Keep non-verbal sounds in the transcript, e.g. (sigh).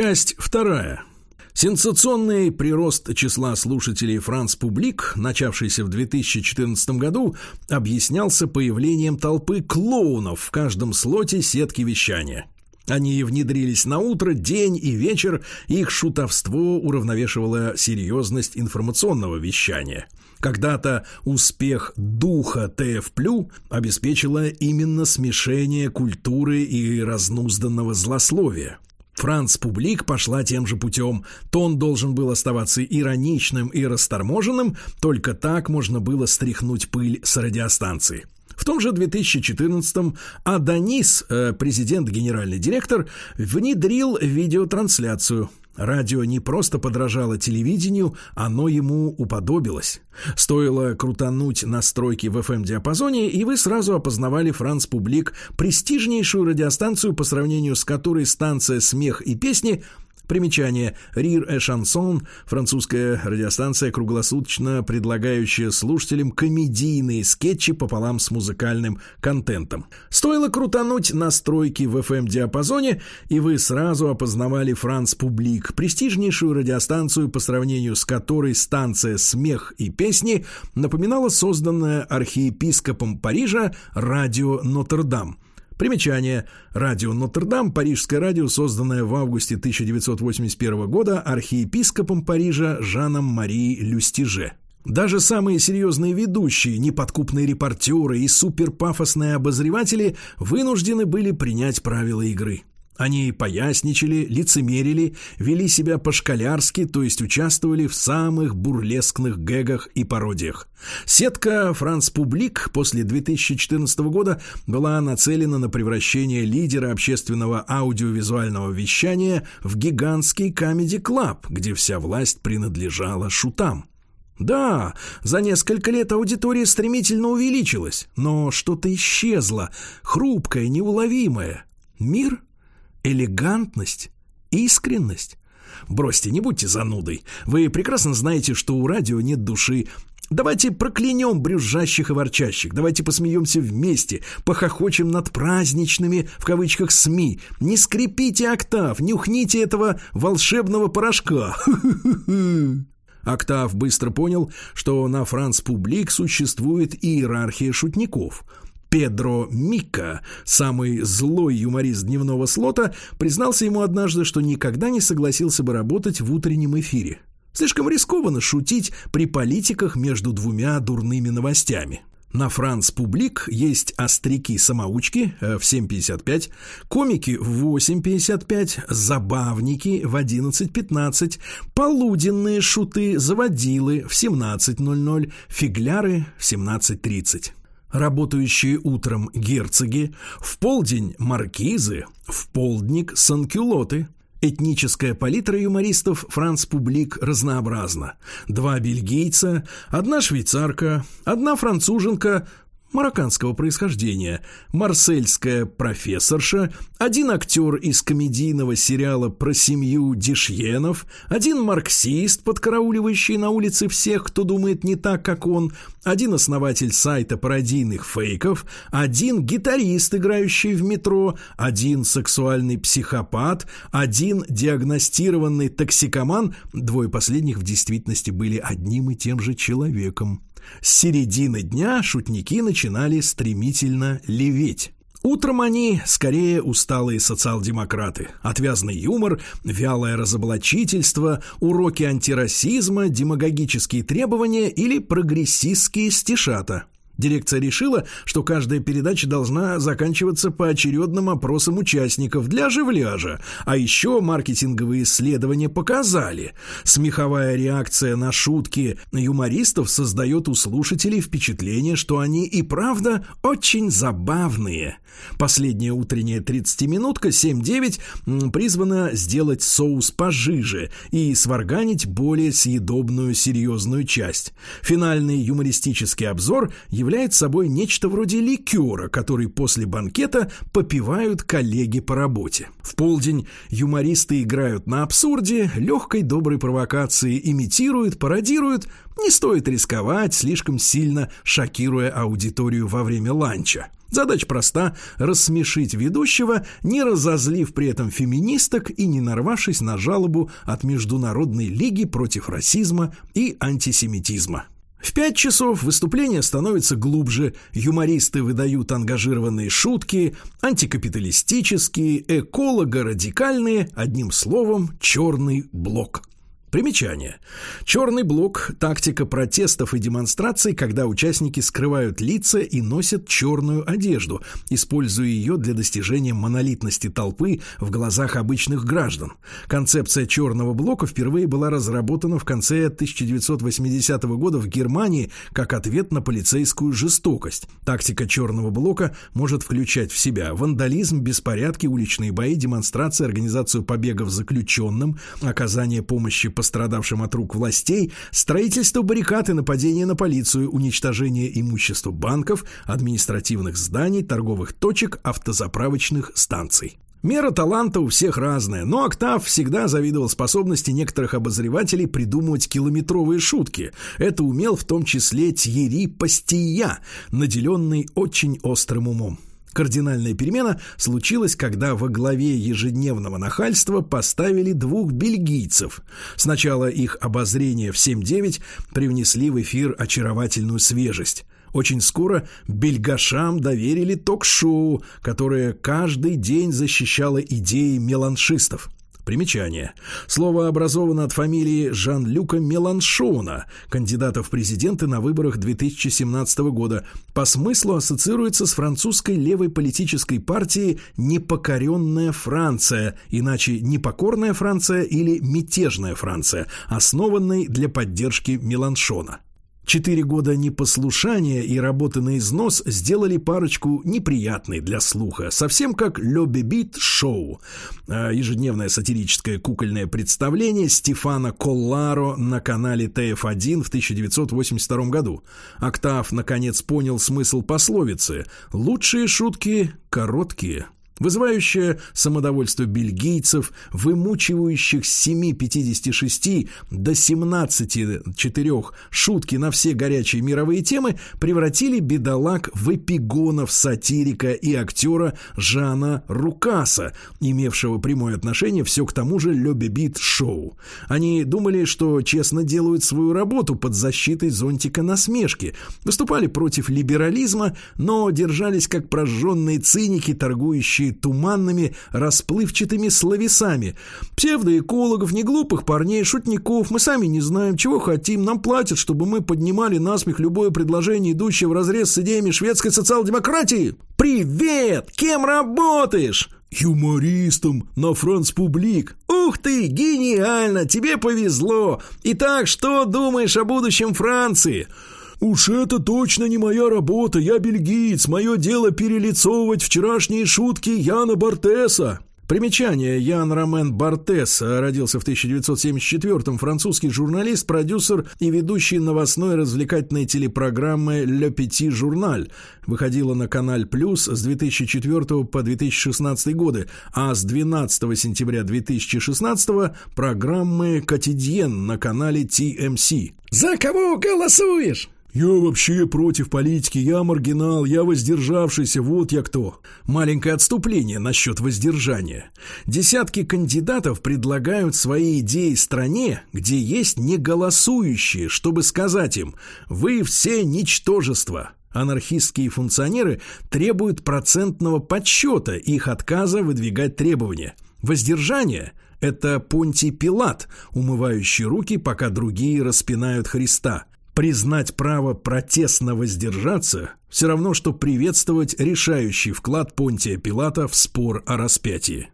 Часть вторая. Сенсационный прирост числа слушателей «Франц Публик», начавшийся в 2014 году, объяснялся появлением толпы клоунов в каждом слоте сетки вещания. Они внедрились на утро, день и вечер, их шутовство уравновешивало серьезность информационного вещания. Когда-то успех духа ТФ+, обеспечило именно смешение культуры и разнузданного злословия. Франц Публик пошла тем же путем. Тон должен был оставаться ироничным и расторможенным, только так можно было стряхнуть пыль с радиостанции. В том же 2014-м Адонис, э, президент-генеральный директор, внедрил видеотрансляцию – Радио не просто подражало телевидению, оно ему уподобилось. Стоило крутануть настройки в FM-диапазоне, и вы сразу опознавали Франц Публик, престижнейшую радиостанцию, по сравнению с которой станция «Смех и песни» Примечание. Рир э Шансон – французская радиостанция, круглосуточно предлагающая слушателям комедийные скетчи пополам с музыкальным контентом. Стоило крутануть настройки в FM-диапазоне, и вы сразу опознавали Франц Публик, престижнейшую радиостанцию, по сравнению с которой станция «Смех и песни» напоминала созданное архиепископом Парижа радио «Нотр-Дам». Примечание. Радио Нотр-Дам, парижское радио, созданное в августе 1981 года архиепископом Парижа Жаном Мари Люстиже. Даже самые серьезные ведущие, неподкупные репортеры и суперпафосные обозреватели вынуждены были принять правила игры – они поясничали, лицемерили, вели себя по-школярски, то есть участвовали в самых бурлескных гэгах и пародиях. Сетка «Франц Публик» после 2014 года была нацелена на превращение лидера общественного аудиовизуального вещания в гигантский комеди-клаб, где вся власть принадлежала шутам. Да, за несколько лет аудитория стремительно увеличилась, но что-то исчезло, хрупкое, неуловимое. Мир элегантность, искренность. Бросьте, не будьте занудой. Вы прекрасно знаете, что у радио нет души. Давайте проклянем брюзжащих и ворчащих. Давайте посмеемся вместе, похохочем над праздничными, в кавычках, СМИ. Не скрипите октав, нюхните этого волшебного порошка. (laughs) Октав быстро понял, что на Франц Публик существует иерархия шутников – Педро Мика, самый злой юморист дневного слота, признался ему однажды, что никогда не согласился бы работать в утреннем эфире. Слишком рискованно шутить при политиках между двумя дурными новостями. На Франц Публик есть остряки-самоучки э, в 7.55, комики в 8.55, забавники в 11.15, полуденные шуты, заводилы в 17.00, фигляры в 17.30 работающие утром герцоги, в полдень маркизы, в полдник санкюлоты. Этническая палитра юмористов Франц Публик разнообразна. Два бельгийца, одна швейцарка, одна француженка, марокканского происхождения, марсельская профессорша, один актер из комедийного сериала про семью Дишьенов, один марксист, подкарауливающий на улице всех, кто думает не так, как он, один основатель сайта пародийных фейков, один гитарист, играющий в метро, один сексуальный психопат, один диагностированный токсикоман, двое последних в действительности были одним и тем же человеком. С середины дня шутники начинали стремительно леветь. Утром они скорее усталые социал-демократы. Отвязный юмор, вялое разоблачительство, уроки антирасизма, демагогические требования или прогрессистские стишата – Дирекция решила, что каждая передача должна заканчиваться поочередным опросом участников для оживляжа. А еще маркетинговые исследования показали, смеховая реакция на шутки юмористов создает у слушателей впечатление, что они и правда очень забавные. Последняя утренняя 30-минутка 7-9 призвана сделать соус пожиже и сварганить более съедобную серьезную часть. Финальный юмористический обзор является является собой нечто вроде ликера, который после банкета попивают коллеги по работе. В полдень юмористы играют на абсурде, легкой доброй провокации имитируют, пародируют. Не стоит рисковать, слишком сильно шокируя аудиторию во время ланча. Задача проста – рассмешить ведущего, не разозлив при этом феминисток и не нарвавшись на жалобу от Международной лиги против расизма и антисемитизма. В пять часов выступление становится глубже, юмористы выдают ангажированные шутки, антикапиталистические, эколого-радикальные, одним словом, черный блок. Примечание. Черный блок – тактика протестов и демонстраций, когда участники скрывают лица и носят черную одежду, используя ее для достижения монолитности толпы в глазах обычных граждан. Концепция черного блока впервые была разработана в конце 1980 года в Германии как ответ на полицейскую жестокость. Тактика черного блока может включать в себя вандализм, беспорядки, уличные бои, демонстрации, организацию побегов заключенным, оказание помощи пострадавшим от рук властей, строительство баррикад и нападение на полицию, уничтожение имущества банков, административных зданий, торговых точек, автозаправочных станций. Мера таланта у всех разная, но Октав всегда завидовал способности некоторых обозревателей придумывать километровые шутки. Это умел в том числе Тьерри Пастия, наделенный очень острым умом. Кардинальная перемена случилась, когда во главе ежедневного нахальства поставили двух бельгийцев. Сначала их обозрение в 7-9 привнесли в эфир очаровательную свежесть. Очень скоро бельгашам доверили ток-шоу, которое каждый день защищало идеи меланшистов. Примечание. Слово образовано от фамилии Жан-Люка Меланшона, кандидата в президенты на выборах 2017 года. По смыслу ассоциируется с французской левой политической партией «Непокоренная Франция», иначе «Непокорная Франция» или «Мятежная Франция», основанной для поддержки Меланшона. Четыре года непослушания и работы на износ сделали парочку неприятной для слуха, совсем как «Ле Бибит Шоу», а, ежедневное сатирическое кукольное представление Стефана Колларо на канале ТФ-1 в 1982 году. Октав, наконец, понял смысл пословицы «Лучшие шутки короткие» вызывающая самодовольство бельгийцев, вымучивающих с 7.56 до 17.4 шутки на все горячие мировые темы, превратили бедолаг в эпигонов сатирика и актера Жана Рукаса, имевшего прямое отношение все к тому же Лебебит шоу. Они думали, что честно делают свою работу под защитой зонтика насмешки, выступали против либерализма, но держались как прожженные циники, торгующие туманными, расплывчатыми словесами. Псевдоэкологов, неглупых парней, шутников. Мы сами не знаем, чего хотим. Нам платят, чтобы мы поднимали насмех любое предложение, идущее в разрез с идеями шведской социал-демократии. «Привет! Кем работаешь?» «Юмористом на Франц Публик». «Ух ты, гениально! Тебе повезло! Итак, что думаешь о будущем Франции?» «Уж это точно не моя работа, я бельгиец, мое дело перелицовывать вчерашние шутки Яна Бартеса». Примечание. Ян Ромен Бартес родился в 1974-м, французский журналист, продюсер и ведущий новостной развлекательной телепрограммы «Le Petit Journal». Выходила на канале «Плюс» с 2004 по 2016 годы, а с 12 сентября 2016 программы «Котидьен» на канале TMC. «За кого голосуешь?» «Я вообще против политики, я маргинал, я воздержавшийся, вот я кто». Маленькое отступление насчет воздержания. Десятки кандидатов предлагают свои идеи стране, где есть неголосующие, чтобы сказать им «Вы все ничтожество». Анархистские функционеры требуют процентного подсчета их отказа выдвигать требования. Воздержание – это Понтий Пилат, умывающий руки, пока другие распинают Христа – Признать право протестно воздержаться все равно, что приветствовать решающий вклад Понтия Пилата в спор о распятии.